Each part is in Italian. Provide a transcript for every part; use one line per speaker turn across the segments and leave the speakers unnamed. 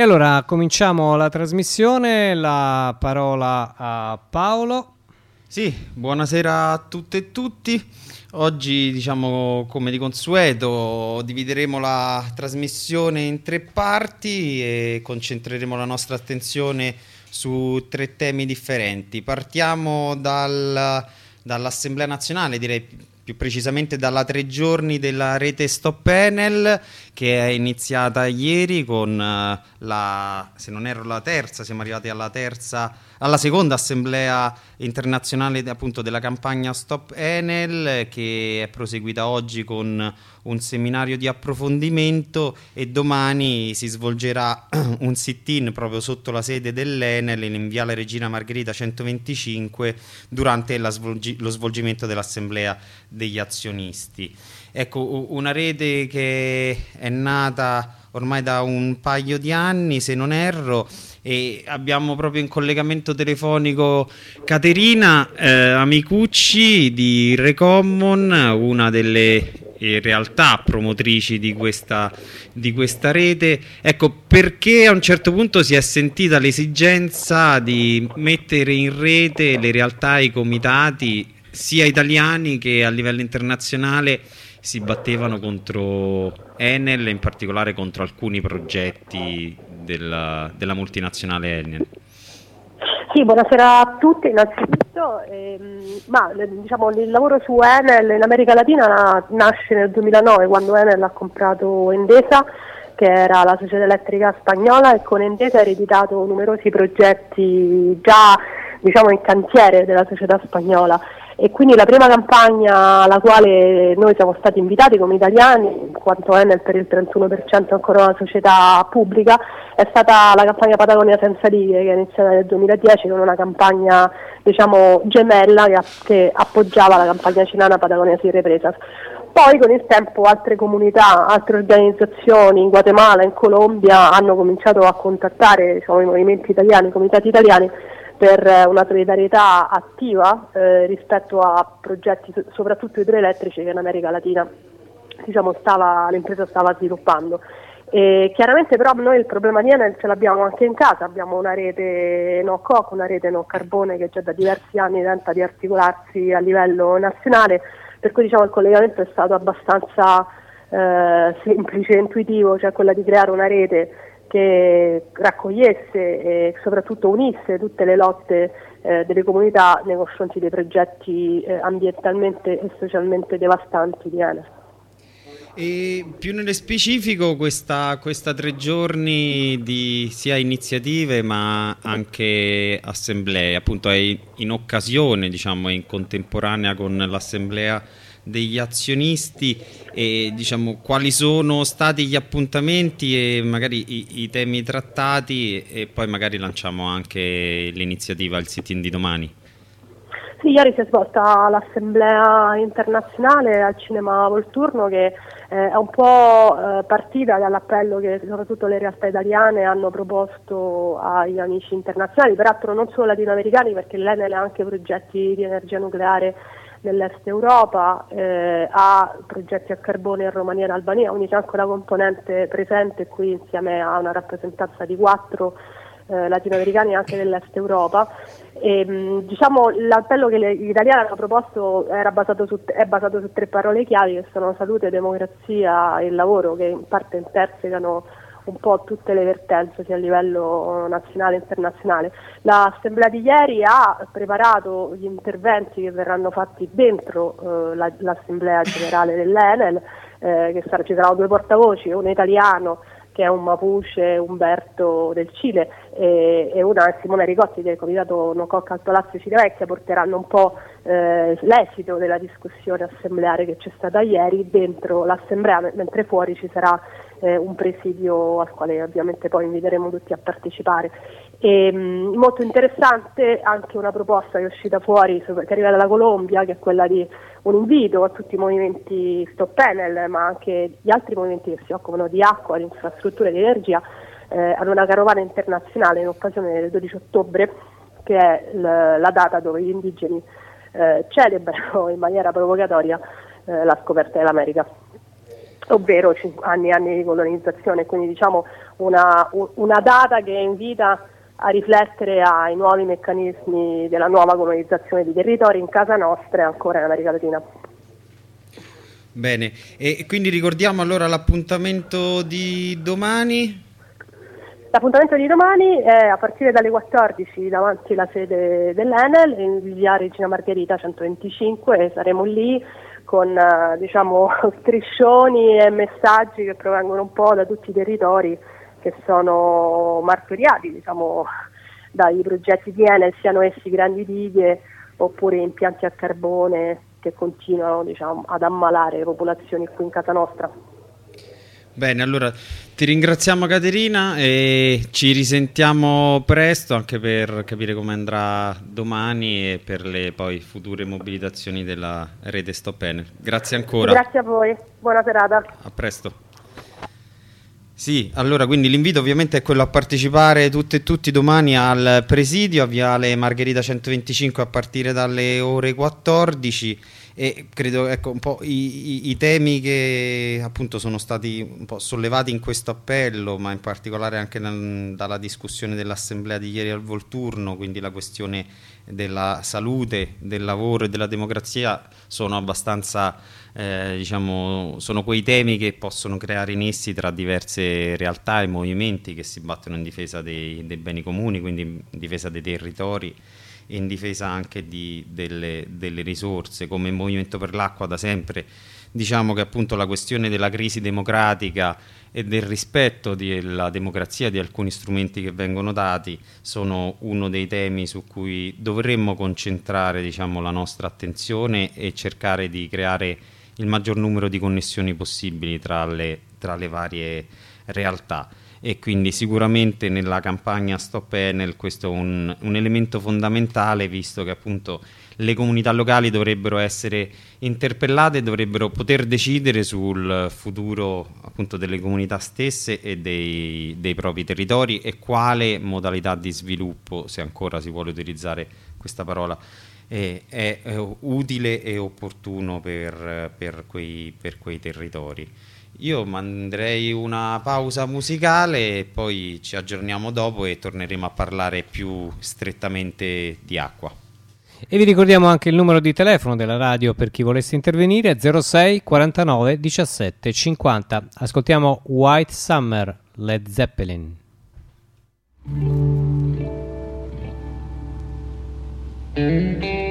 E allora cominciamo la trasmissione, la parola a Paolo.
Sì, buonasera a tutte e tutti. Oggi, diciamo, come di consueto, divideremo la trasmissione in tre parti e concentreremo la nostra attenzione su tre temi differenti. Partiamo dal, dall'Assemblea nazionale, direi più precisamente dalla tre giorni della rete Stop Panel che è iniziata ieri con uh, la, se non erro la terza, siamo arrivati alla terza, alla seconda assemblea internazionale appunto della campagna Stop Enel che è proseguita oggi con un seminario di approfondimento e domani si svolgerà un sit-in proprio sotto la sede dell'Enel in Viale Regina Margherita 125 durante svolgi- lo svolgimento dell'assemblea degli azionisti. Ecco, una rete che è nata ormai da un paio di anni, se non erro, e abbiamo proprio in collegamento telefonico Caterina eh, Amicucci di Recommon, una delle realtà promotrici di questa, di questa rete. Ecco, perché a un certo punto si è sentita l'esigenza di mettere in rete le realtà i comitati sia italiani che a livello internazionale si battevano contro Enel e in particolare contro alcuni progetti della, della multinazionale Enel.
Sì, buonasera a tutti innanzitutto. Ehm, ma, diciamo, il lavoro su Enel in America Latina nasce nel 2009 quando Enel ha comprato Endesa che era la società elettrica spagnola e con Endesa ha ereditato numerosi progetti già diciamo, in cantiere della società spagnola e quindi la prima campagna alla quale noi siamo stati invitati come italiani, in quanto Enel per il 31% è ancora una società pubblica, è stata la campagna Patagonia senza righe che è iniziata nel 2010 con una campagna diciamo, gemella che, che appoggiava la campagna cilana Patagonia si represa. Poi con il tempo altre comunità, altre organizzazioni in Guatemala, in Colombia hanno cominciato a contattare diciamo, i movimenti italiani, i comitati italiani per una solidarietà attiva eh, rispetto a progetti soprattutto idroelettrici che in America Latina diciamo, stava, l'impresa stava sviluppando. E chiaramente però noi il problema di Enel ce l'abbiamo anche in casa, abbiamo una rete no coc, una rete no carbone che già da diversi anni tenta di articolarsi a livello nazionale, per cui diciamo, il collegamento è stato abbastanza eh, semplice e intuitivo, cioè quella di creare una rete che raccogliesse e soprattutto unisse tutte le lotte eh, delle comunità nei confronti dei progetti eh, ambientalmente e socialmente devastanti di Enel.
E più nello specifico questa, questa, tre giorni di sia iniziative ma anche assemblee, appunto è in occasione, diciamo, in contemporanea con l'assemblea degli azionisti e diciamo quali sono stati gli appuntamenti e magari i, i temi trattati e poi magari lanciamo anche l'iniziativa il sit-in di domani.
Sì, ieri si è svolta l'assemblea internazionale al Cinema Volturno che eh, è un po' eh, partita dall'appello che soprattutto le realtà italiane hanno proposto agli amici internazionali, peraltro non solo latinoamericani perché l'Enel ha anche progetti di energia nucleare nell'est Europa, eh, ha progetti a carbone in Romania e in Albania, quindi c'è anche una componente presente qui insieme a una rappresentanza di quattro eh, latinoamericani anche dell'est Europa. E, mh, diciamo, l'appello che gli italiani hanno proposto basato su, è basato su tre parole chiavi che sono salute, democrazia e lavoro, che in parte intersecano un po' tutte le vertenze sia a livello nazionale che internazionale. L'assemblea di ieri ha preparato gli interventi che verranno fatti dentro eh, la, l'assemblea generale dell'Enel, eh, che sarà, ci saranno due portavoci, uno italiano che è un Mapuche Umberto del Cile e, e una Simona Ricotti del Comitato Nococca al Palazzo Cinevecchia porteranno un po' eh, l'esito della discussione assembleare che c'è stata ieri dentro l'assemblea, mentre fuori ci sarà eh, un presidio al quale ovviamente poi inviteremo tutti a partecipare. E, mh, molto interessante anche una proposta che è uscita fuori, che arriva dalla Colombia, che è quella di un invito a tutti i movimenti Stop Panel, ma anche gli altri movimenti che si occupano di acqua, di infrastrutture, di energia, eh, ad una carovana internazionale in occasione del 12 ottobre, che è l- la data dove gli indigeni eh, celebrano in maniera provocatoria eh, la scoperta dell'America. ovvero anni e anni di colonizzazione, quindi diciamo una, una data che invita a riflettere ai nuovi meccanismi della nuova colonizzazione di territori in casa nostra e ancora in America Latina.
Bene, e quindi ricordiamo allora l'appuntamento di domani?
L'appuntamento di domani è a partire dalle 14 davanti alla sede dell'Enel in via Regina Margherita 125 e saremo lì con eh, diciamo, striscioni e messaggi che provengono un po' da tutti i territori che sono martoriati diciamo, dai progetti di Enel, siano essi grandi dighe oppure impianti a carbone che continuano diciamo, ad ammalare le popolazioni qui in casa nostra.
Bene, allora ti ringraziamo Caterina e ci risentiamo presto anche per capire come andrà domani e per le poi future mobilitazioni della rete Stop Enel. Grazie ancora.
Grazie a voi, buona serata.
A presto. Sì, allora quindi l'invito ovviamente è quello a partecipare tutte e tutti domani al presidio a Viale Margherita 125 a partire dalle ore 14 e credo ecco un po' i, i, i, temi che appunto sono stati un po' sollevati in questo appello ma in particolare anche nel, dalla discussione dell'assemblea di ieri al Volturno quindi la questione della salute, del lavoro e della democrazia sono abbastanza eh, diciamo, sono quei temi che possono creare nessi tra diverse realtà e movimenti che si battono in difesa dei, dei beni comuni, quindi in difesa dei territori e in difesa anche di, delle, delle, risorse, come il Movimento per l'Acqua da sempre. Diciamo che appunto la questione della crisi democratica e del rispetto della democrazia di alcuni strumenti che vengono dati sono uno dei temi su cui dovremmo concentrare diciamo, la nostra attenzione e cercare di creare il maggior numero di connessioni possibili tra le, tra le varie realtà. E quindi sicuramente nella campagna Stop Enel questo è un, un, elemento fondamentale visto che appunto le comunità locali dovrebbero essere interpellate dovrebbero poter decidere sul futuro appunto delle comunità stesse e dei, dei propri territori e quale modalità di sviluppo, se ancora si vuole utilizzare questa parola, è, è, è utile e opportuno per, per, quei, per quei territori. Io manderei una pausa musicale e poi ci aggiorniamo dopo e torneremo a parlare più strettamente di acqua.
E vi ricordiamo anche il numero di telefono della radio per chi volesse intervenire, 06 49 17 50. Ascoltiamo White Summer, Led Zeppelin. Mm-hmm.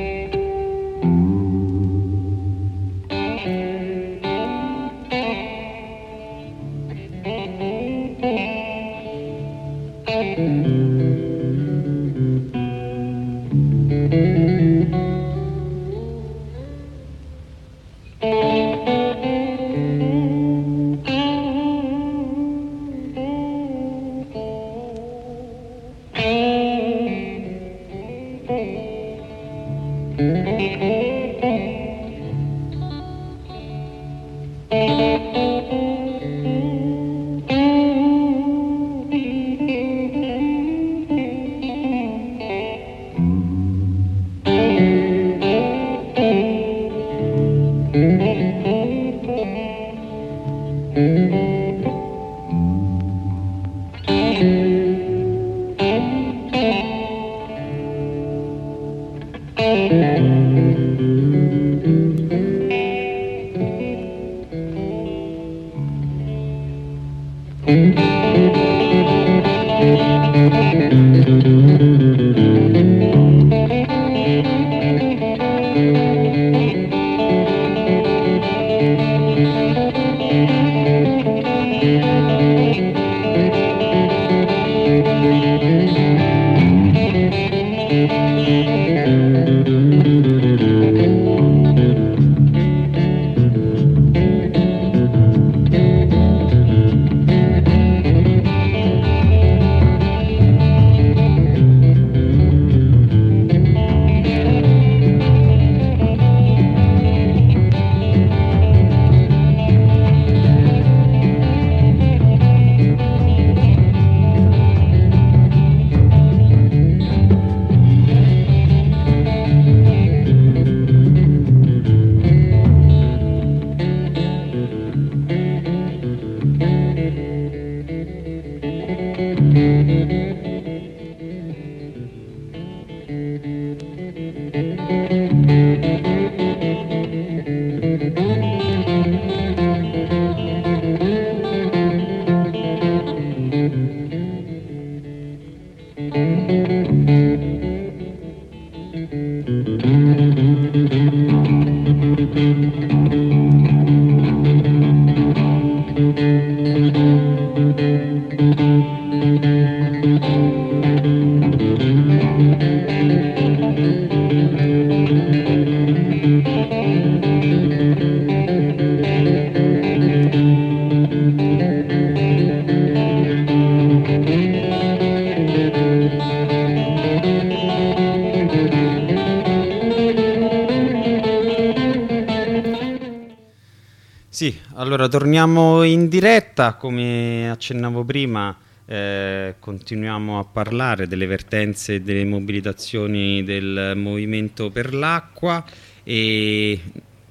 Allora, torniamo in diretta, come accennavo prima, eh, continuiamo a parlare delle vertenze e delle mobilitazioni del Movimento per l'Acqua e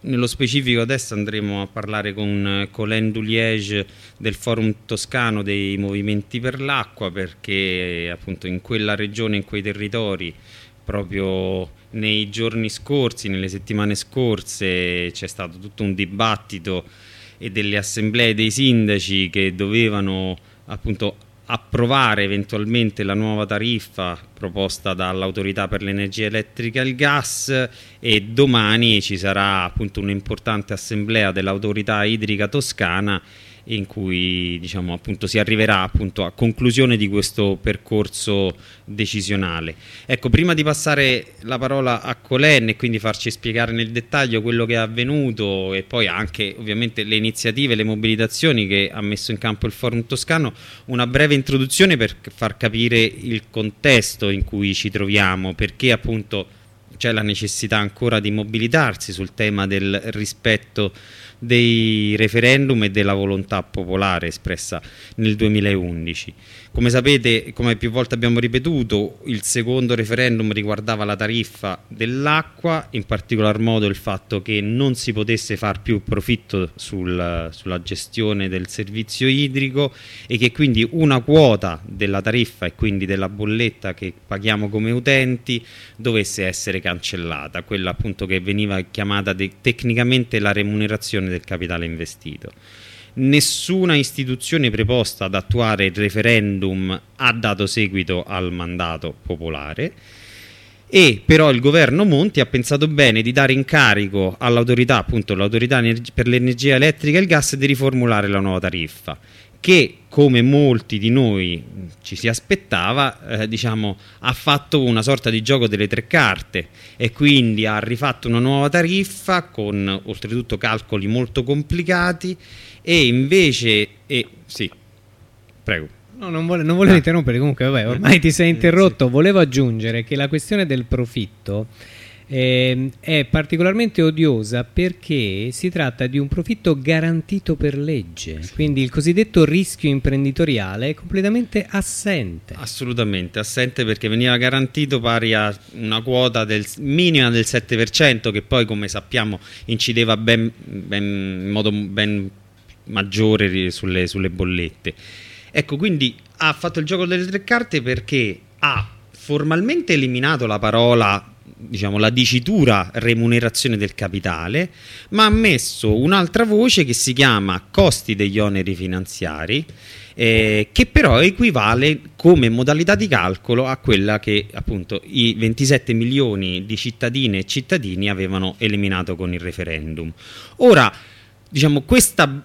nello specifico adesso andremo a parlare con Colin Duliege del Forum Toscano dei Movimenti per l'Acqua perché appunto in quella regione, in quei territori, proprio nei giorni scorsi, nelle settimane scorse c'è stato tutto un dibattito e delle assemblee dei sindaci che dovevano appunto approvare eventualmente la nuova tariffa proposta dall'autorità per l'energia elettrica e il gas e domani ci sarà appunto un'importante assemblea dell'autorità idrica toscana in cui diciamo, appunto, si arriverà appunto, a conclusione di questo percorso decisionale. Ecco, prima di passare la parola a Colen e quindi farci spiegare nel dettaglio quello che è avvenuto e poi anche ovviamente le iniziative, le mobilitazioni che ha messo in campo il Forum Toscano, una breve introduzione per far capire il contesto in cui ci troviamo, perché appunto c'è la necessità ancora di mobilitarsi sul tema del rispetto dei referendum e della volontà popolare espressa nel 2011. Come sapete, come più volte abbiamo ripetuto, il secondo referendum riguardava la tariffa dell'acqua, in particolar modo il fatto che non si potesse far più profitto sul, sulla gestione del servizio idrico e che quindi una quota della tariffa e quindi della bolletta che paghiamo come utenti dovesse essere cancellata, quella appunto che veniva chiamata tecnicamente la remunerazione del capitale investito nessuna istituzione preposta ad attuare il referendum ha dato seguito al mandato popolare. E però il governo Monti ha pensato bene di dare incarico all'autorità, appunto l'autorità per l'energia elettrica e il gas di riformulare la nuova tariffa che come molti di noi ci si aspettava, eh, diciamo, ha fatto una sorta di gioco delle tre carte e quindi ha rifatto una nuova tariffa con oltretutto calcoli molto complicati e invece... E, sì, prego.
No, non, vole, non volevo ah. interrompere, comunque vabbè, ormai ti sei interrotto. Sì. Volevo aggiungere che la questione del profitto eh, è particolarmente odiosa perché si tratta di un profitto garantito per legge, sì. quindi il cosiddetto rischio imprenditoriale è completamente assente.
Assolutamente assente perché veniva garantito pari a una quota del, minima del 7% che poi come sappiamo incideva ben, ben, in modo ben maggiore sulle, sulle bollette. Ecco, quindi ha fatto il gioco delle tre carte perché ha formalmente eliminato la parola diciamo, la dicitura remunerazione del capitale, ma ha messo un'altra voce che si chiama costi degli oneri finanziari, eh, che però equivale come modalità di calcolo a quella che appunto i 27 milioni di cittadine e cittadini avevano eliminato con il referendum. Ora, diciamo, questa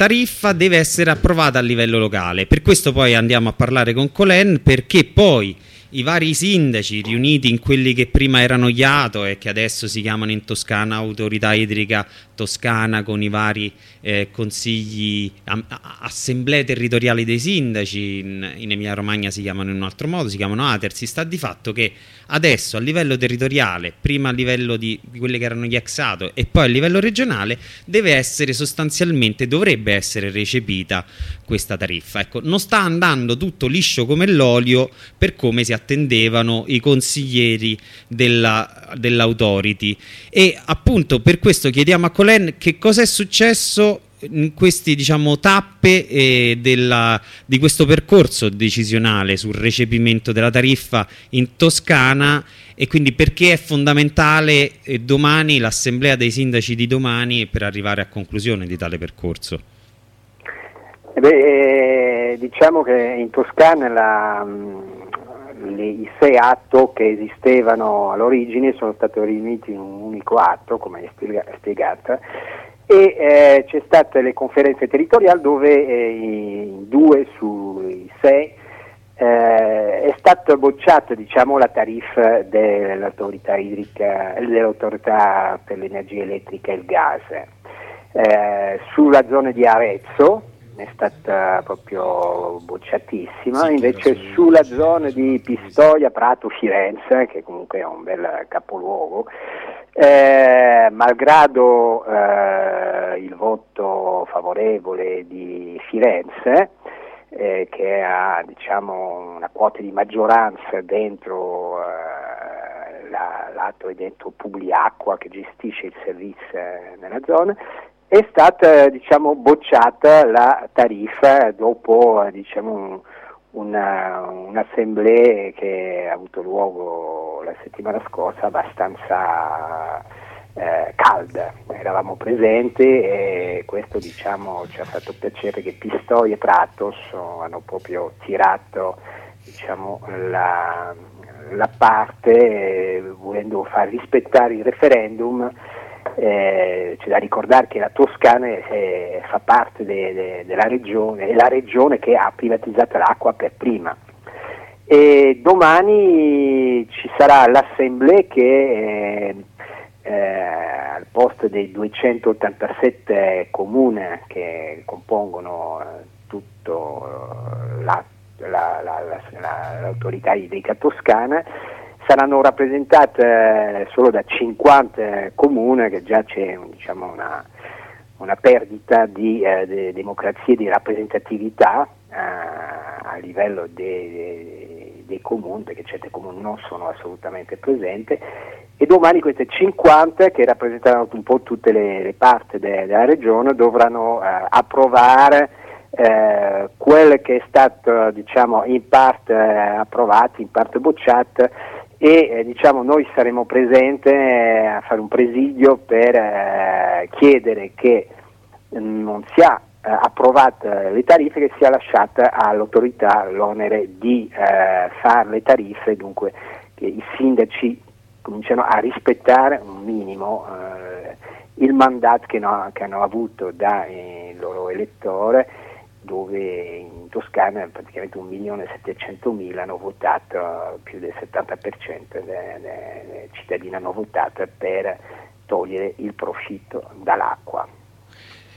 tariffa deve essere approvata a livello locale. Per questo poi andiamo a parlare con Colen perché poi i vari sindaci riuniti in quelli che prima erano IATO e che adesso si chiamano in Toscana Autorità Idrica Toscana con i vari eh, consigli, a, assemblee territoriali dei sindaci, in, in Emilia Romagna si chiamano in un altro modo, si chiamano ATER, si sta di fatto che adesso a livello territoriale, prima a livello di, quelle che erano gli exato e poi a livello regionale, deve essere sostanzialmente, dovrebbe essere recepita questa tariffa. Ecco, non sta andando tutto liscio come l'olio per come si attendevano i consiglieri dell'autority dell e appunto per questo chiediamo a Colen che cosa è successo in queste diciamo, tappe eh, della, di questo percorso decisionale sul recepimento della tariffa in Toscana e quindi perché è fondamentale eh, domani l'assemblea dei sindaci di domani per arrivare a conclusione di tale percorso?
Eh beh, eh, diciamo che in Toscana la, mm, i sei atti che esistevano all'origine sono stati riuniti in un unico atto, come è spiegata, e eh, c'è state le conferenze territoriali dove eh, in due sui sei eh, è stata bocciata diciamo, la tariffa dell'autorità idrica, dell'autorità per l'energia elettrica e il gas. Eh, sulla zona di Arezzo è stata proprio bocciatissima, sì, invece sulla zona di Pistoia, Prato, Firenze, che comunque è un bel capoluogo, eh, malgrado eh, il voto favorevole di Firenze, eh, che ha diciamo, una quota di maggioranza dentro eh, la, l'atto è dentro Publiacqua che gestisce il servizio eh, nella zona, è stata diciamo, bocciata la tariffa dopo diciamo, un'assemblea che ha avuto luogo la settimana scorsa abbastanza eh, calda, eravamo presenti e questo diciamo, ci ha fatto piacere che Pistoia e Pratos hanno proprio tirato diciamo, la, la, parte eh, volendo far rispettare il referendum. Eh, c'è da ricordare che la Toscana è, fa parte de, de, della regione, è la regione che ha privatizzato l'acqua per prima. E domani ci sarà l'assemblea che eh, eh, al posto dei 287 comuni che compongono eh, tutto eh, la, la, la, l'autorità idrica toscana saranno rappresentate eh, solo da 50 comuni che già c'è diciamo, una, una, perdita di eh, democrazia e di rappresentatività eh, a livello dei, dei comuni perché certi comuni non sono assolutamente presenti. E domani queste 50 che rappresentano un po' tutte le, le parti de, della regione dovranno eh, approvare eh, quello che è stato diciamo, in parte eh, approvato, in parte bocciato e eh, diciamo, noi saremo presenti eh, a fare un presidio per eh, chiedere che non sia approvate le tariffe che sia lasciata all'autorità l'onere di fare le tariffe, dunque che i sindaci cominciano a rispettare un minimo eh, il mandato che, no, che, hanno avuto dai eh, loro elettori dove in Toscana praticamente 1.700.000 hanno votato, più del 70% dei cittadini hanno votato per togliere il profitto dall'acqua.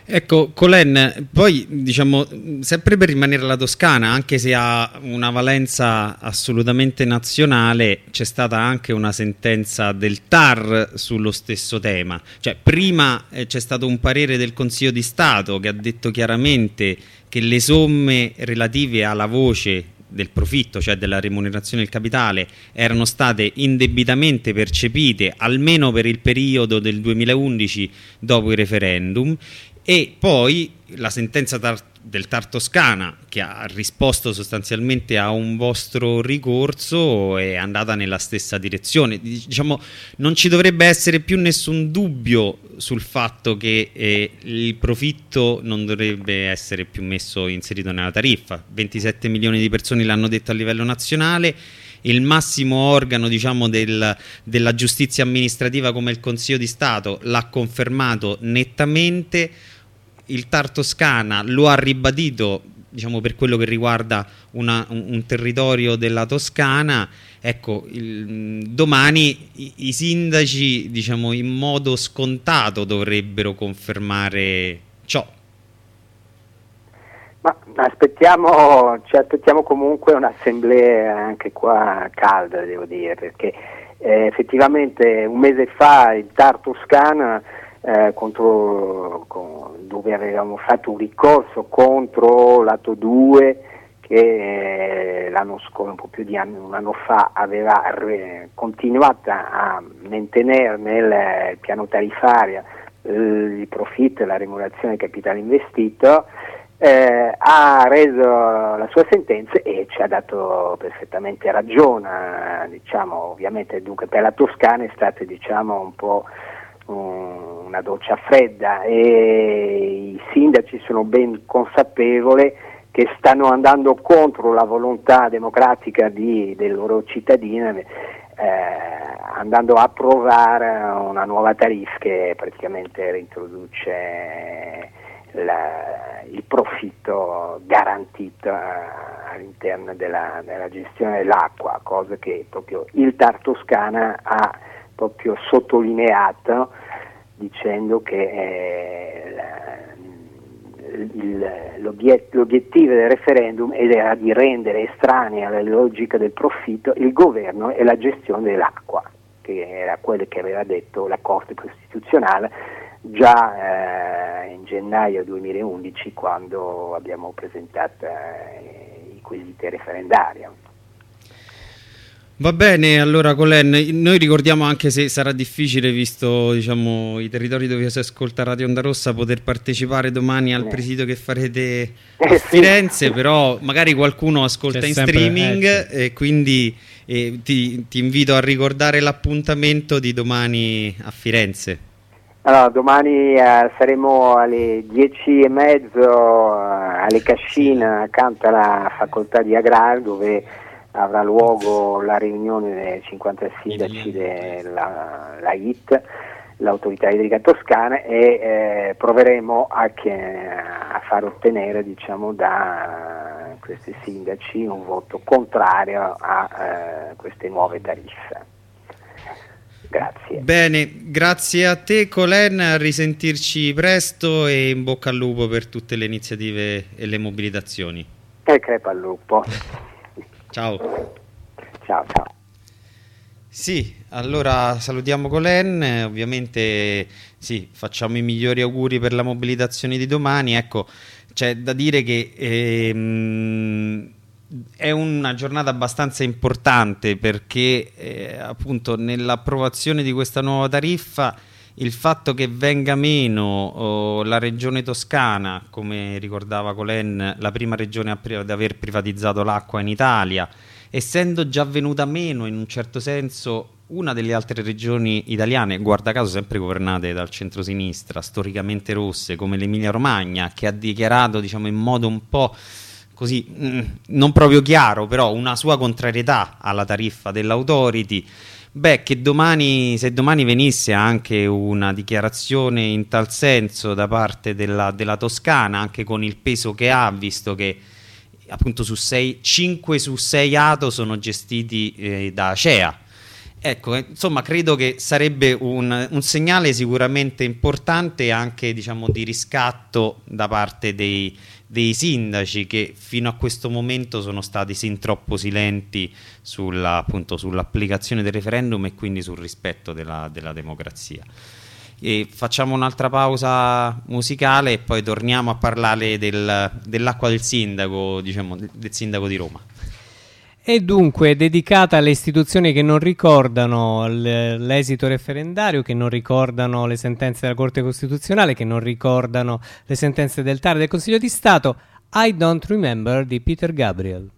Ecco, Colen, poi diciamo, sempre per rimanere alla Toscana, anche se ha una valenza assolutamente nazionale, c'è stata anche una sentenza del TAR sullo stesso tema. Cioè, prima eh, c'è stato un parere del Consiglio di Stato che ha detto chiaramente che le somme relative alla voce del profitto, cioè della remunerazione del capitale, erano state indebitamente percepite almeno per il periodo del 2011 dopo il referendum. E poi la sentenza tar del TAR Toscana che ha risposto sostanzialmente a un vostro ricorso è andata nella stessa direzione. Diciamo non ci dovrebbe essere più nessun dubbio sul fatto che eh, il profitto non dovrebbe essere più messo inserito nella tariffa. 27 milioni di persone l'hanno detto a livello nazionale. Il massimo organo diciamo, del, della giustizia amministrativa come il Consiglio di Stato l'ha confermato nettamente il TAR Toscana lo ha ribadito diciamo, per quello che riguarda una, un, un, territorio della Toscana, ecco, il, domani i, i sindaci diciamo, in modo scontato dovrebbero confermare ciò.
Ma aspettiamo, ci aspettiamo comunque un'assemblea anche qua calda, devo dire, perché eh, effettivamente un mese fa il TAR Toscana eh, contro, con, dove avevamo fatto un ricorso contro lato 2 che eh, l'anno scorso, un po' più di anni, un anno fa, aveva re, continuato a mantenere nel piano tariffario il profitto e la remunerazione del capitale investito, eh, ha reso la sua sentenza e ci ha dato perfettamente ragione, diciamo, ovviamente dunque per la Toscana è stata diciamo, un po' un, una doccia fredda e i sindaci sono ben consapevoli che stanno andando contro la volontà democratica di, dei loro cittadini eh, andando a approvare una nuova tariffa che praticamente reintroduce la, il profitto garantito eh, all'interno della, della, gestione dell'acqua, cosa che proprio il TAR Toscana ha proprio sottolineato dicendo che eh, l'obiet- l'obiettivo del referendum era di rendere estranea alla logica del profitto il governo e la gestione dell'acqua, che era quello che aveva detto la Corte Costituzionale già eh, in gennaio 2011 quando abbiamo presentato eh, i quesiti referendari.
Va bene, allora Colen, noi ricordiamo anche se sarà difficile, visto diciamo, i territori dove si ascolta Radio Onda Rossa, poter partecipare domani al eh. presidio che farete a eh, Firenze, però magari qualcuno ascolta C'è in sempre, streaming eh, sì. e quindi eh, ti, ti invito a ricordare l'appuntamento di domani a Firenze.
Allora, domani eh, saremo alle 10 e mezzo eh, alle Cascine accanto alla facoltà di Agrar dove avrà luogo la riunione dei 50 sindaci della la IT, l'autorità idrica toscana e eh, proveremo a, che, a, far ottenere diciamo, da questi sindaci un voto contrario a eh, queste nuove tariffe. Grazie.
Bene, grazie a te Colen, a risentirci presto e in bocca al lupo per tutte le iniziative e le mobilitazioni.
E crepa al lupo.
Ciao.
Ciao, ciao.
Sì, allora salutiamo Colen, ovviamente sì, facciamo i migliori auguri per la mobilitazione di domani, ecco, c'è da dire che... Ehm, è una giornata abbastanza importante perché eh, appunto nell'approvazione di questa nuova tariffa il fatto che venga meno oh, la regione toscana, come ricordava Colen, la prima regione ad aver privatizzato l'acqua in Italia, essendo già venuta meno in un certo senso una delle altre regioni italiane, guarda caso sempre governate dal centro-sinistra, storicamente rosse, come l'Emilia Romagna, che ha dichiarato diciamo, in modo un po' così mm, non proprio chiaro, però una sua contrarietà alla tariffa dell'autority. Beh, che domani, se domani venisse anche una dichiarazione in tal senso da parte della, della Toscana, anche con il peso che ha, visto che appunto su 5 su 6 ATO sono gestiti eh, da ACEA. Ecco, eh, insomma, credo che sarebbe un, un segnale sicuramente importante anche diciamo, di riscatto da parte dei, dei sindaci che fino a questo momento sono stati sin troppo silenti sull'applicazione sull del referendum e quindi sul rispetto della, della democrazia. E facciamo un'altra pausa musicale e poi torniamo a parlare del, dell'acqua del sindaco, diciamo, del sindaco di Roma
e dunque dedicata alle istituzioni che non ricordano l'esito referendario, che non ricordano le sentenze della Corte Costituzionale, che non ricordano le sentenze del TAR del Consiglio di Stato, I Don't Remember di Peter Gabriel.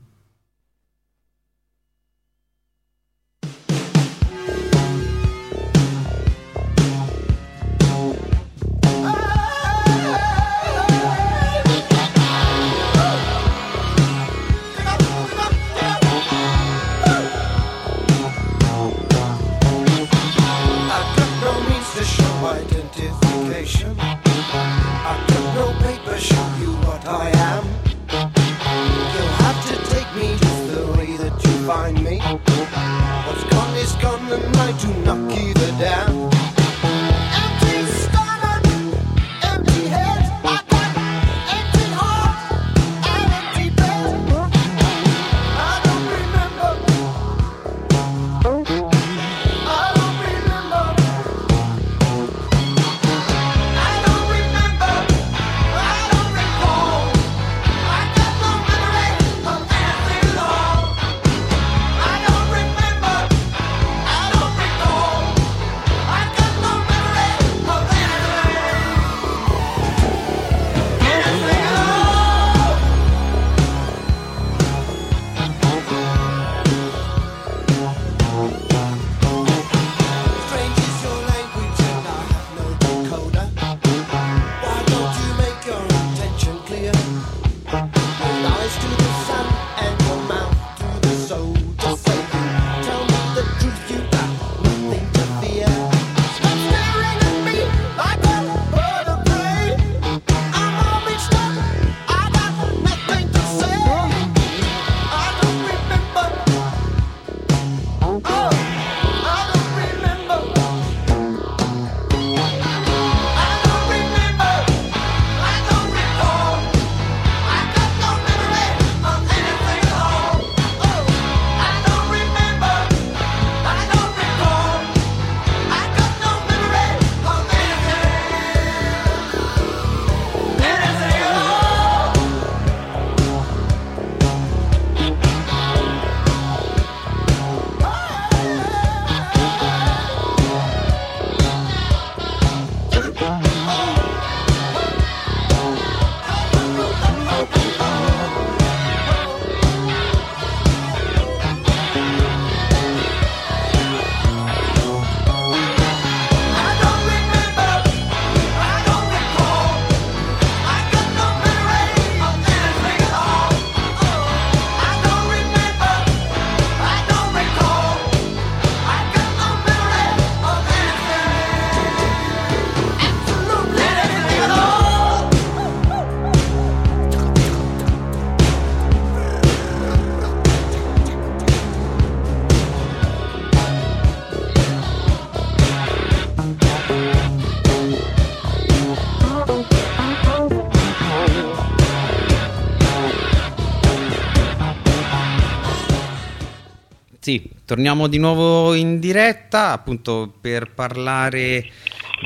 Torniamo di nuovo in diretta appunto per parlare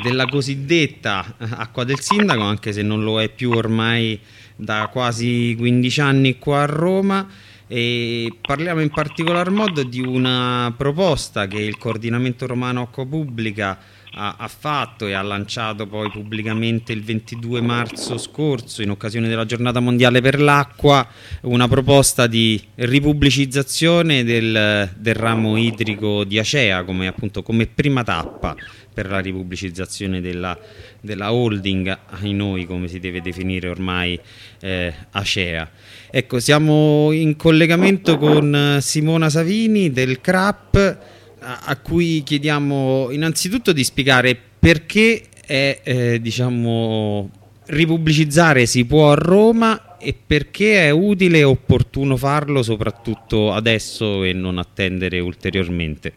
della cosiddetta acqua del sindaco, anche se non lo è più ormai da quasi 15 anni qua a Roma. E parliamo in particolar modo di una proposta che il coordinamento romano acqua pubblica ha, ha, fatto e ha lanciato poi pubblicamente il 22 marzo scorso in occasione della giornata mondiale per l'acqua una proposta di ripubblicizzazione del, del ramo idrico di Acea come, appunto, come prima tappa per la ripubblicizzazione della, della holding, ai noi come si deve definire ormai eh, Acea. Ecco, siamo in collegamento con Simona Savini del CRAP a, cui chiediamo innanzitutto di spiegare perché è, eh, diciamo, ripubblicizzare si può a Roma e perché è utile e opportuno farlo soprattutto adesso e non attendere ulteriormente.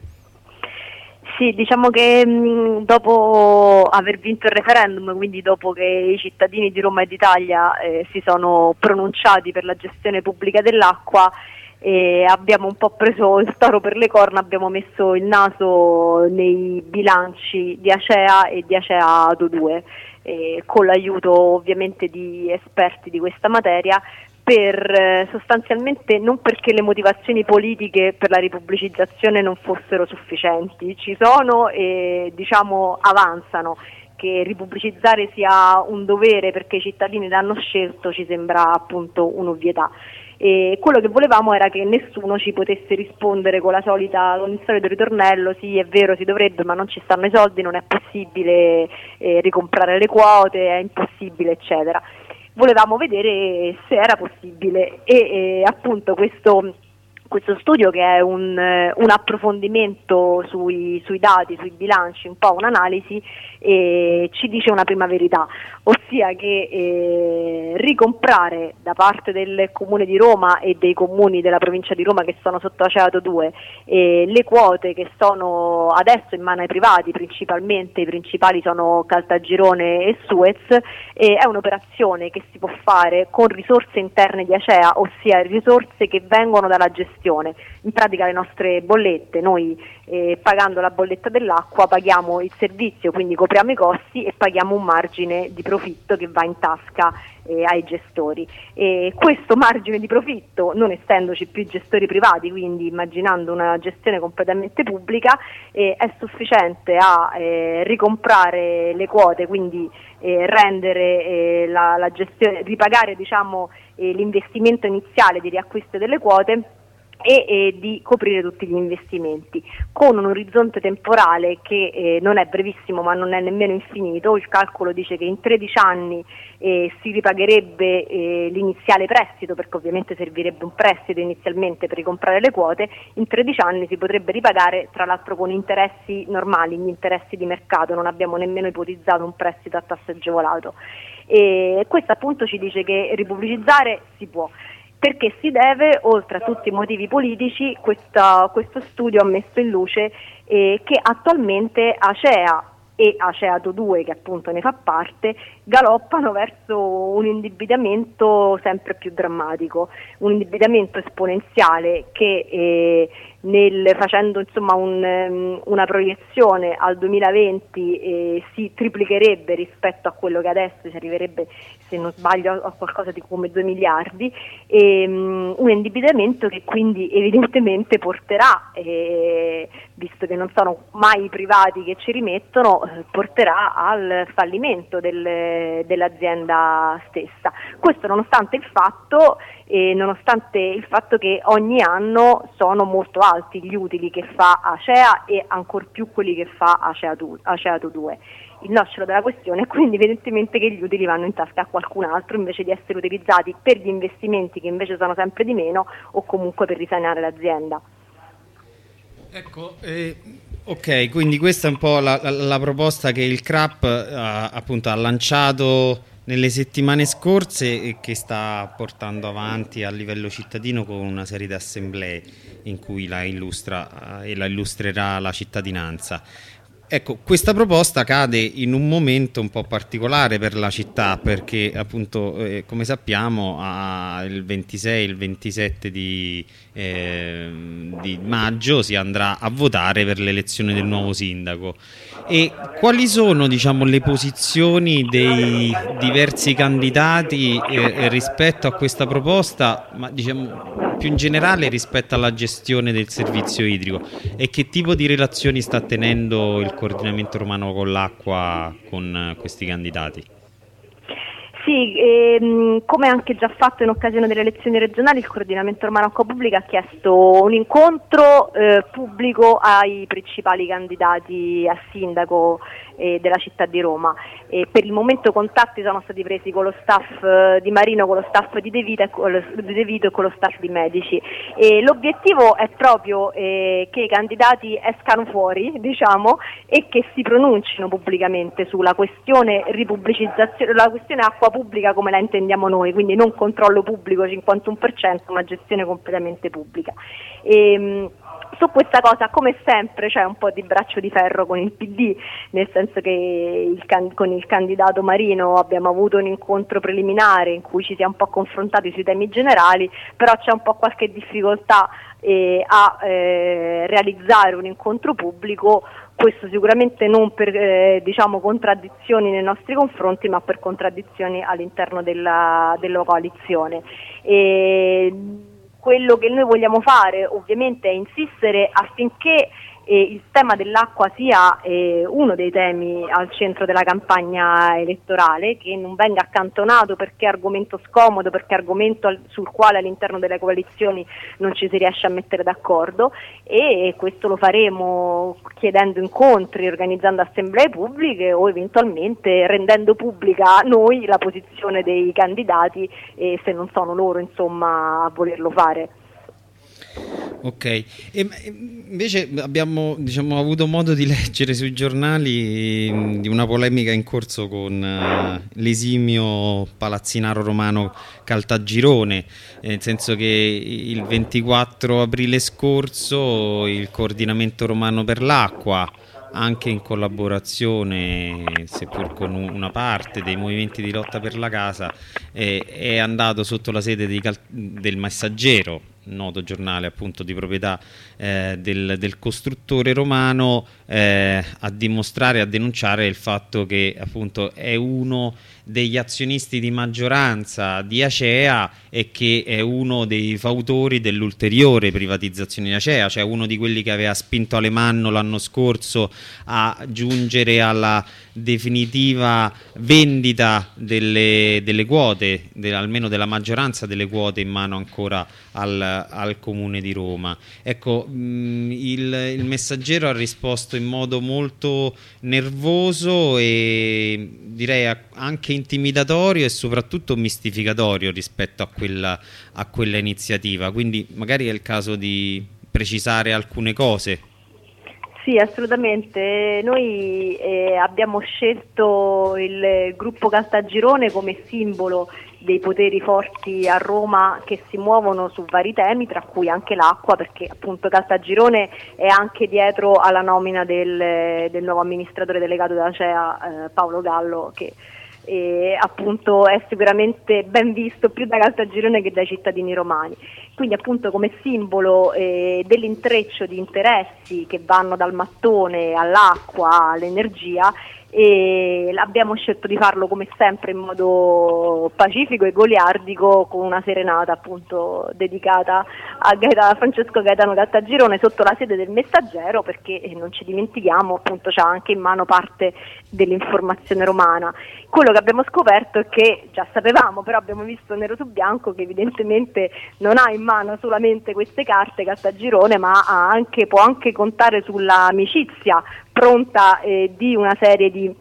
Sì, diciamo che mh, dopo aver vinto il referendum, quindi dopo che i cittadini di Roma e d'Italia eh, si sono pronunciati per la gestione pubblica dell'acqua, e abbiamo un po' preso il toro per le corna, abbiamo messo il naso nei bilanci di Acea e di Acea Ado 2 eh, con l'aiuto ovviamente di esperti di questa materia per eh, sostanzialmente non perché le motivazioni politiche per la ripubblicizzazione non fossero sufficienti, ci sono e diciamo avanzano che ripubblicizzare sia un dovere perché i cittadini l'hanno scelto ci sembra appunto un'ovvietà. E quello che volevamo era che nessuno ci potesse rispondere con, solita, con il solito ritornello, sì è vero si dovrebbe ma non ci stanno i soldi, non è possibile eh, ricomprare le quote, è impossibile eccetera. Volevamo vedere se era possibile e eh, appunto questo questo studio che è un, un approfondimento sui, sui, dati, sui bilanci, un po' un'analisi, eh, ci dice una prima verità, ossia che eh, ricomprare da parte del Comune di Roma e dei comuni della provincia di Roma che sono sotto Aceato 2 eh, le quote che sono adesso in mano ai privati, principalmente i principali sono Caltagirone e Suez, è un'operazione che si può fare con risorse interne di Acea, ossia risorse che vengono dalla gestione gestione. In pratica le nostre bollette, noi eh, pagando la bolletta dell'acqua paghiamo il servizio, quindi copriamo i costi e paghiamo un margine di profitto che va in tasca eh, ai gestori. E questo margine di profitto, non essendoci più gestori privati, quindi immaginando una gestione completamente pubblica, eh, è sufficiente a eh, ricomprare le quote, quindi eh, rendere eh, la, la, gestione, ripagare diciamo, l'investimento iniziale di riacquisto delle quote e eh, di coprire tutti gli investimenti con un orizzonte temporale che eh, non è brevissimo ma non è nemmeno infinito, il calcolo dice che in 13 anni eh, si ripagherebbe eh, l'iniziale prestito perché ovviamente servirebbe un prestito inizialmente per ricomprare le quote, in 13 anni si potrebbe ripagare tra l'altro con interessi normali, gli interessi di mercato, non abbiamo nemmeno ipotizzato un prestito a tasso agevolato. E questo appunto ci dice che ripubblicizzare si può perché si deve, oltre a tutti i motivi politici, questa, questo studio ha messo in luce eh, che attualmente Acea e Aceato 2, che appunto ne fa parte, galoppano verso un indebitamento sempre più drammatico, un indebitamento esponenziale che eh, nel, facendo insomma, un, um, una proiezione al 2020 eh, si triplicherebbe rispetto a quello che adesso si arriverebbe, se non sbaglio, a qualcosa di come 2 miliardi, e, um, un indebitamento che quindi evidentemente porterà, eh, visto che non sono mai i privati che ci rimettono, eh, porterà al fallimento del, dell'azienda stessa. Questo nonostante il fatto e nonostante il fatto che ogni anno sono molto alti gli utili che fa Acea e ancor più quelli che fa Aceato 2. Il nocciolo della questione è quindi evidentemente che gli utili vanno in tasca a qualcun altro invece di essere utilizzati per gli investimenti che invece sono sempre di meno o comunque per risanare l'azienda.
Ecco, eh, ok, quindi questa è un po' la, la, la proposta che il CRAP eh, appunto, ha lanciato nelle settimane scorse e che sta portando avanti a livello cittadino con una serie di assemblee in cui la illustra eh, e la illustrerà la cittadinanza. Ecco, questa proposta cade in un momento un po' particolare per la città perché appunto eh, come sappiamo il 26 e il 27 di, eh, di maggio si andrà a votare per l'elezione del nuovo sindaco. E quali sono diciamo, le posizioni dei diversi candidati eh, rispetto a questa proposta, ma diciamo, più in generale rispetto alla gestione del servizio idrico e che tipo di relazioni sta tenendo il coordinamento romano con l'acqua con questi candidati?
Sì, ehm, come anche già fatto in occasione delle elezioni regionali, il coordinamento romano acqua pubblica ha chiesto un incontro eh, pubblico ai principali candidati a sindaco eh, della città di Roma. E per il momento contatti sono stati presi con lo staff eh, di Marino, con lo staff di De Vito e con lo, De Vito e con lo staff di medici. E l'obiettivo è proprio eh, che i candidati escano fuori diciamo, e che si pronuncino pubblicamente sulla questione ripubblicizzazione, la questione acqua pubblica come la intendiamo noi, quindi non controllo pubblico 51% ma gestione completamente pubblica. E, ehm, su questa cosa, come sempre, c'è un po' di braccio di ferro con il PD, nel senso che il can- con il candidato Marino abbiamo avuto un incontro preliminare in cui ci siamo un po' confrontati sui temi generali, però c'è un po' qualche difficoltà eh, a eh, realizzare un incontro pubblico, questo sicuramente non per eh, diciamo, contraddizioni nei nostri confronti, ma per contraddizioni all'interno della, della coalizione. E, quello che noi vogliamo fare ovviamente è insistere affinché eh, il tema dell'acqua sia eh, uno dei temi al centro della campagna elettorale, che non venga accantonato perché è argomento scomodo, perché è argomento al, sul quale all'interno delle coalizioni non ci si riesce a mettere d'accordo e questo lo faremo chiedendo incontri, organizzando assemblee pubbliche o eventualmente rendendo pubblica noi la posizione dei candidati eh, se non sono loro insomma a volerlo fare.
Ok, e, invece abbiamo diciamo, avuto modo di leggere sui giornali mm, di una polemica in corso con uh, l'esimio palazzinaro romano Caltagirone, nel senso che il 24 aprile scorso il coordinamento romano per l'acqua anche in collaborazione, seppur con una parte dei movimenti di lotta per la casa, eh, è andato sotto la sede del Messaggero noto giornale appunto di proprietà eh, del, del, costruttore romano eh, a dimostrare, a denunciare il fatto che appunto è uno degli azionisti di maggioranza di Acea e che è uno dei fautori dell'ulteriore privatizzazione di Acea, cioè uno di quelli che aveva spinto Alemanno l'anno scorso a giungere alla definitiva vendita delle, delle quote, de, almeno della maggioranza delle quote in mano ancora al, al Comune di Roma. Ecco, mh, il, il messaggero ha risposto in modo molto nervoso e direi anche intimidatorio e soprattutto mistificatorio rispetto a quella, a quella iniziativa, quindi magari è il caso di precisare alcune cose.
Sì, assolutamente. Noi eh, abbiamo scelto il gruppo Caltagirone come simbolo dei poteri forti a Roma che si muovono su vari temi, tra cui anche l'acqua, perché appunto Caltagirone è anche dietro alla nomina del, del nuovo amministratore delegato della CEA, eh, Paolo Gallo, che eh, appunto è sicuramente ben visto più da Caltagirone che dai cittadini romani. Quindi appunto come simbolo eh, dell'intreccio di interessi che vanno dal mattone all'acqua all'energia e abbiamo scelto di farlo come sempre in modo pacifico e goliardico con una serenata appunto dedicata a, Gaeta, a Francesco Gaetano Caltagirone sotto la sede del messaggero perché eh, non ci dimentichiamo appunto c'ha anche in mano parte dell'informazione romana. Quello che abbiamo scoperto è che già sapevamo però abbiamo visto nero su bianco che evidentemente non ha in mano solamente queste carte Caltagirone ma anche, può anche contare sull'amicizia pronta eh, di una serie di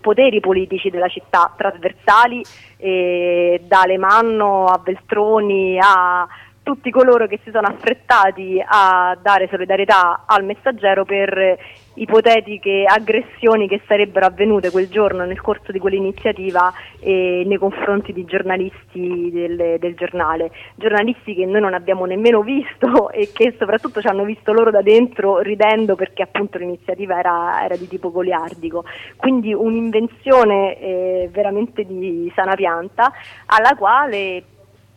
poteri politici della città trasversali, eh, da Alemanno a Veltroni a tutti coloro che si sono affrettati a dare solidarietà al messaggero per ipotetiche aggressioni che sarebbero avvenute quel giorno nel corso di quell'iniziativa eh, nei confronti di giornalisti del, del, giornale, giornalisti che noi non abbiamo nemmeno visto e che soprattutto ci hanno visto loro da dentro ridendo perché appunto l'iniziativa era, era di tipo goliardico, quindi un'invenzione eh, veramente di sana pianta alla quale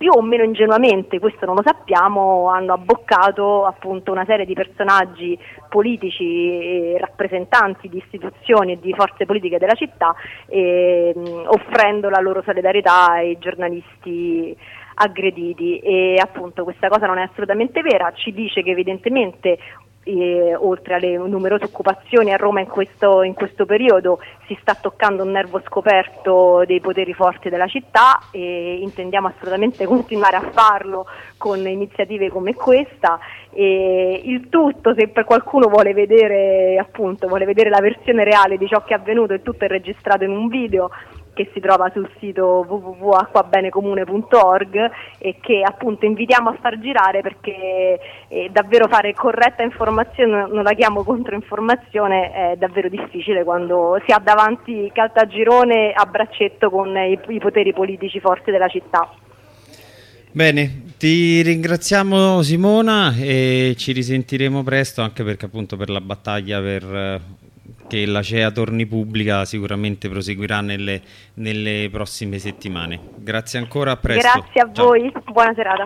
più o meno ingenuamente, questo non lo sappiamo, hanno abboccato appunto una serie di personaggi politici e rappresentanti di istituzioni e di forze politiche della città, eh, offrendo la loro solidarietà ai giornalisti aggrediti. E appunto questa cosa non è assolutamente vera, ci dice che evidentemente eh, oltre alle numerose occupazioni a Roma in questo, in questo, periodo si sta toccando un nervo scoperto dei poteri forti della città e intendiamo assolutamente continuare a farlo con iniziative come questa. E il tutto se per qualcuno vuole vedere appunto vuole vedere la versione reale di ciò che è avvenuto il tutto è registrato in un video che si trova sul sito www.acquabenecomune.org e che appunto invitiamo a far girare perché eh, davvero fare corretta informazione, non la chiamo controinformazione, è davvero difficile quando si ha davanti Caltagirone a braccetto con i, i poteri politici forti della città.
Bene, ti ringraziamo Simona e ci risentiremo presto anche perché appunto per la battaglia per che la CEA torni pubblica sicuramente proseguirà nelle, nelle prossime settimane. Grazie ancora, a presto.
Grazie a Ciao. voi, buona serata.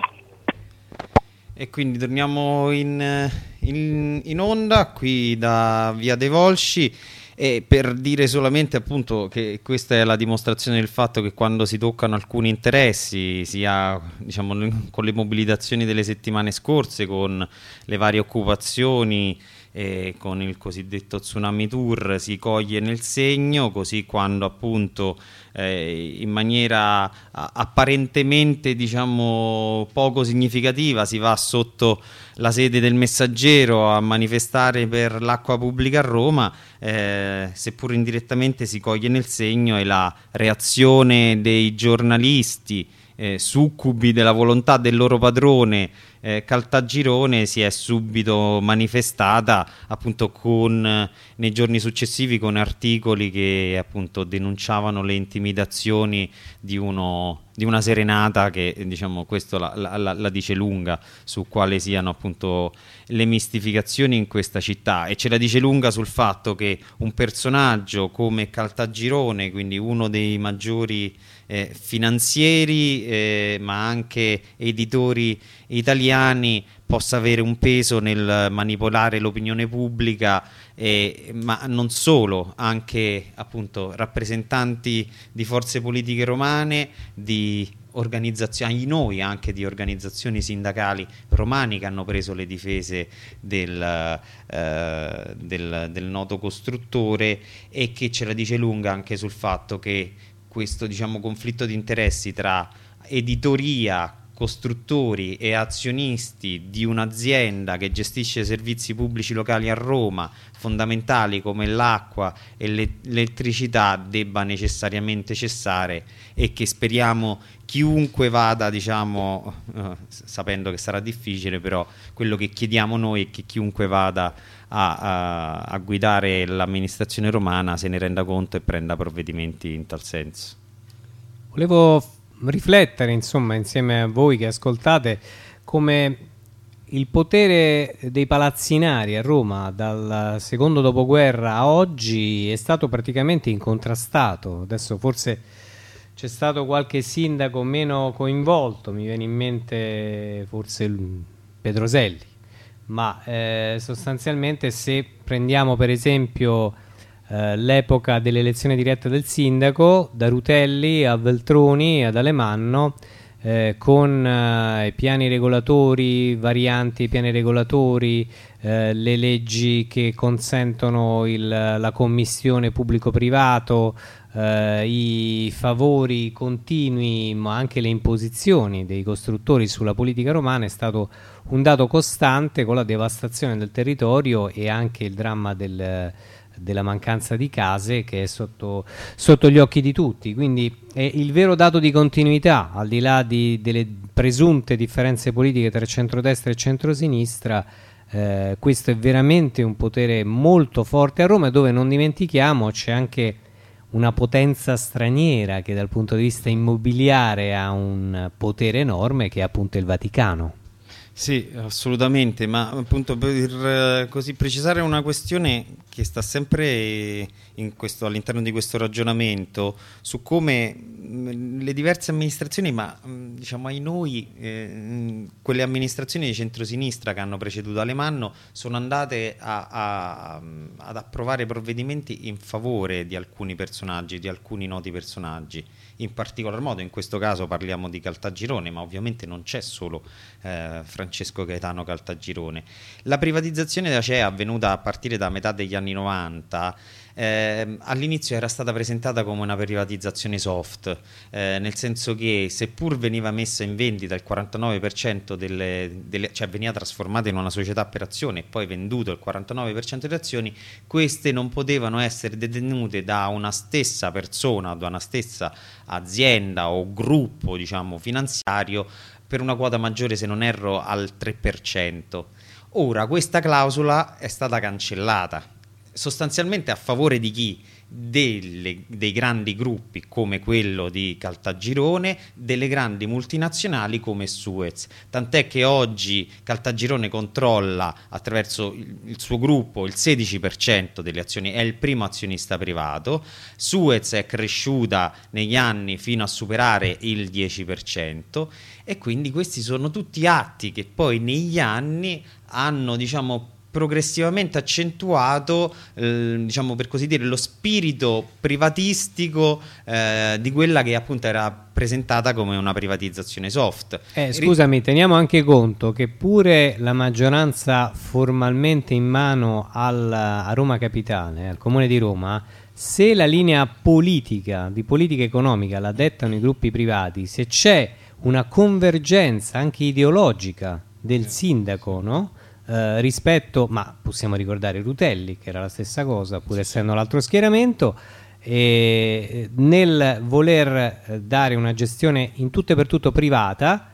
E quindi torniamo in, in, in onda qui da Via De Volsci e per dire solamente appunto che questa è la dimostrazione del fatto che quando si toccano alcuni interessi, sia diciamo, con le mobilitazioni delle settimane scorse, con le varie occupazioni, eh, con il cosiddetto tsunami tour si coglie nel segno, così quando appunto eh, in maniera apparentemente diciamo poco significativa si va sotto la sede del messaggero a manifestare per l'acqua pubblica a Roma, eh, seppur indirettamente si coglie nel segno e la reazione dei giornalisti eh, succubi della volontà del loro padrone eh, Caltagirone si è subito manifestata appunto con, eh, nei giorni successivi con articoli che appunto denunciavano le intimidazioni di, uno, di una serenata che diciamo questo la, la, la, dice lunga su quali siano appunto le mistificazioni in questa città. E ce la dice lunga sul fatto che un personaggio come Caltagirone quindi uno dei maggiori eh, finanzieri eh, ma anche editori italiani possa avere un peso nel manipolare l'opinione pubblica eh, ma non solo, anche appunto rappresentanti di forze politiche romane, di organizzazioni, noi anche di organizzazioni sindacali romani che hanno preso le difese del, eh, del, del noto costruttore e che ce la dice lunga anche sul fatto che questo diciamo, conflitto di interessi tra editoria, costruttori e azionisti di un'azienda che gestisce servizi pubblici locali a Roma, fondamentali come l'acqua e l'elettricità, debba necessariamente cessare e che speriamo chiunque vada, diciamo, eh, sapendo che sarà difficile, però quello che chiediamo noi è che chiunque vada a, a, a guidare l'amministrazione romana se ne renda conto e prenda provvedimenti in tal senso.
Volevo riflettere insomma insieme a voi che ascoltate come il potere dei palazzinari a Roma dal secondo dopoguerra a oggi è stato praticamente incontrastato. Adesso forse c'è stato qualche sindaco meno coinvolto, mi viene in mente forse Pedroselli, ma eh, sostanzialmente se prendiamo per esempio eh, l'epoca dell'elezione diretta del sindaco, da Rutelli a Veltroni ad Alemanno, eh, con eh, piani regolatori, varianti piani regolatori, eh, le leggi che consentono il, la commissione pubblico-privato, eh, i favori continui ma anche le imposizioni dei costruttori sulla politica romana è stato un dato costante con la devastazione del territorio e anche il dramma del, della mancanza di case che è sotto, sotto gli occhi di tutti. Quindi il vero dato di continuità, al di là di, delle presunte differenze politiche tra centrodestra e centrosinistra, eh, questo è veramente un potere molto forte a Roma dove non dimentichiamo c'è anche una potenza straniera che dal punto di vista immobiliare ha un potere enorme che è appunto il Vaticano.
Sì, assolutamente, ma appunto per eh, così precisare una questione che sta sempre all'interno di questo ragionamento su come le diverse amministrazioni, ma diciamo ai noi, eh, quelle amministrazioni di centrosinistra che hanno preceduto Alemanno sono andate a, a, ad approvare provvedimenti in favore di alcuni personaggi, di alcuni noti personaggi. In particolar modo, in questo caso parliamo di Caltagirone, ma ovviamente non c'è solo eh, Francesco Gaetano Caltagirone. La privatizzazione della CEA avvenuta a partire da metà degli anni 90 eh, all'inizio era stata presentata come una privatizzazione soft, eh, nel senso che seppur veniva messa in vendita il 49% delle, delle, cioè veniva trasformata in una società per azione e poi venduto il 49% delle azioni, queste non potevano essere detenute da una stessa persona, da una stessa azienda o gruppo diciamo, finanziario per una quota maggiore se non erro al 3%. Ora questa clausola è stata cancellata sostanzialmente a favore di chi? Delle, dei grandi gruppi come quello di Caltagirone, delle grandi multinazionali come Suez. Tant'è che oggi Caltagirone controlla attraverso il, il suo gruppo il 16% delle azioni, è il primo azionista privato. Suez è cresciuta negli anni fino a superare il 10% e quindi questi sono tutti atti che poi negli anni hanno diciamo progressivamente accentuato, eh, diciamo per così dire, lo spirito privatistico eh, di quella che appunto era presentata come una privatizzazione soft.
Eh, scusami, teniamo anche conto che pure la maggioranza formalmente in mano al, a Roma Capitale, al Comune di Roma, se la linea politica, di politica economica la dettano i gruppi privati, se c'è una convergenza anche ideologica del sindaco, no? Eh, rispetto, ma possiamo ricordare Rutelli, che era la stessa cosa, pur essendo l'altro schieramento, e nel voler eh, dare una gestione in tutto e per tutto privata,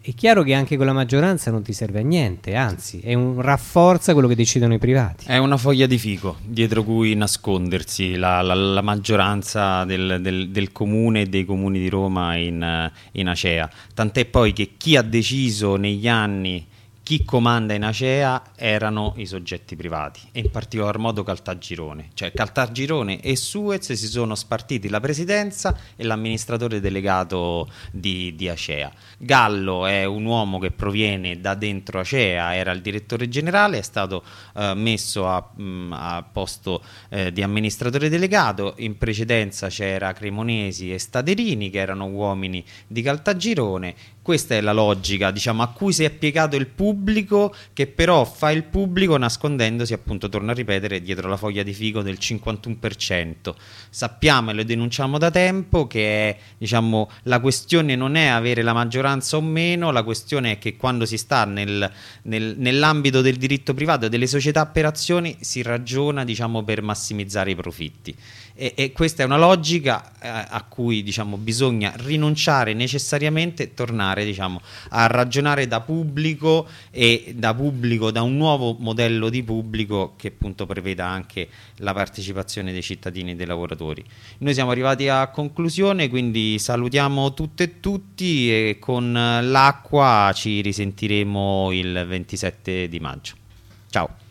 è chiaro che anche con la maggioranza non ti serve a niente, anzi, è un rafforza quello che decidono i privati.
È una foglia di fico dietro cui nascondersi la, la, la maggioranza del, del, del, comune e dei comuni di Roma in, in Acea. Tant'è poi che chi ha deciso negli anni chi comanda in Acea erano i soggetti privati e in particolar modo Caltagirone, cioè Caltagirone e Suez si sono spartiti la presidenza e l'amministratore delegato di, di, Acea. Gallo è un uomo che proviene da dentro Acea, era il direttore generale, è stato eh, messo a, mh, mm, a posto eh, di amministratore delegato, in precedenza c'era Cremonesi e Staderini che erano uomini di Caltagirone questa è la logica, diciamo, a cui si è piegato il pubblico, che però fa il pubblico nascondendosi, appunto, torno a ripetere, dietro la foglia di figo del 51%. Sappiamo e lo denunciamo da tempo che diciamo, la questione non è avere la maggioranza o meno, la questione è che quando si sta nel, nel, nell'ambito del diritto privato e delle società per azioni si ragiona, diciamo, per massimizzare i profitti. E, e questa è una logica eh, a cui diciamo, bisogna rinunciare necessariamente, tornare diciamo, a ragionare da pubblico e da pubblico, da un nuovo modello di pubblico che appunto preveda anche la partecipazione dei cittadini e dei lavoratori. Noi siamo arrivati a conclusione, quindi salutiamo tutte e tutti e con l'acqua ci risentiremo il 27 di maggio. Ciao.